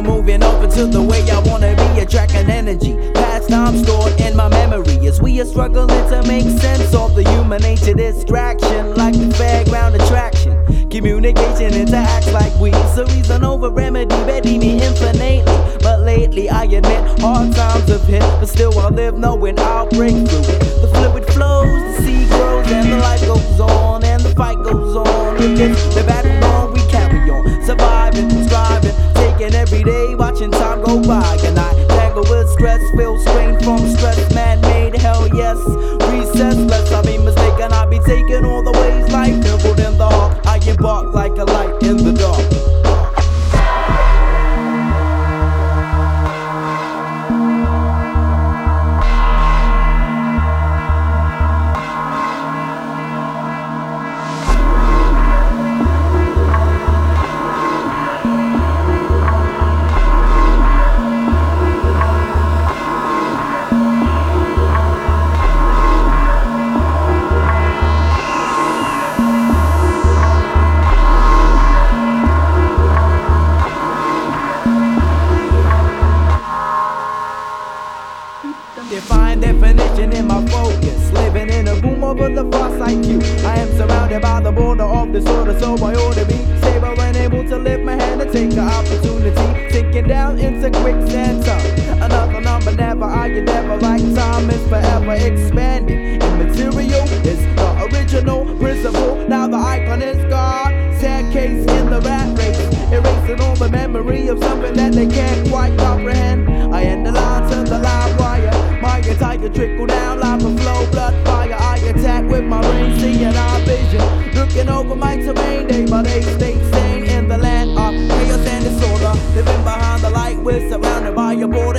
We're moving over to the way I wanna be, attracting energy. Past time stored in my memory as we are struggling to make sense of the human nature distraction, like the fairground attraction. Communication interacts like we, so reason over remedy, ready me infinitely. But lately I admit hard times have hit, but still I live knowing I'll break through it. The fluid flows, the sea grows, and the life goes on, and the fight goes on. The battle. Watching time go by. And I tangle with stress, feel strain from stress, over the far like you. I am surrounded by the border of disorder, so I ought to be stable and able to lift my hand and take an opportunity. Sinking down into quicksand time. Another number never, I can never like time is forever expanding. Immaterial is the original principle. Now the icon is God. Staircase in the rat race. Erasing all the memory of something that they can't quite comprehend. I over my terrain, day by day, stay sane in the land of chaos and disorder. Living behind the light, we're surrounded by a border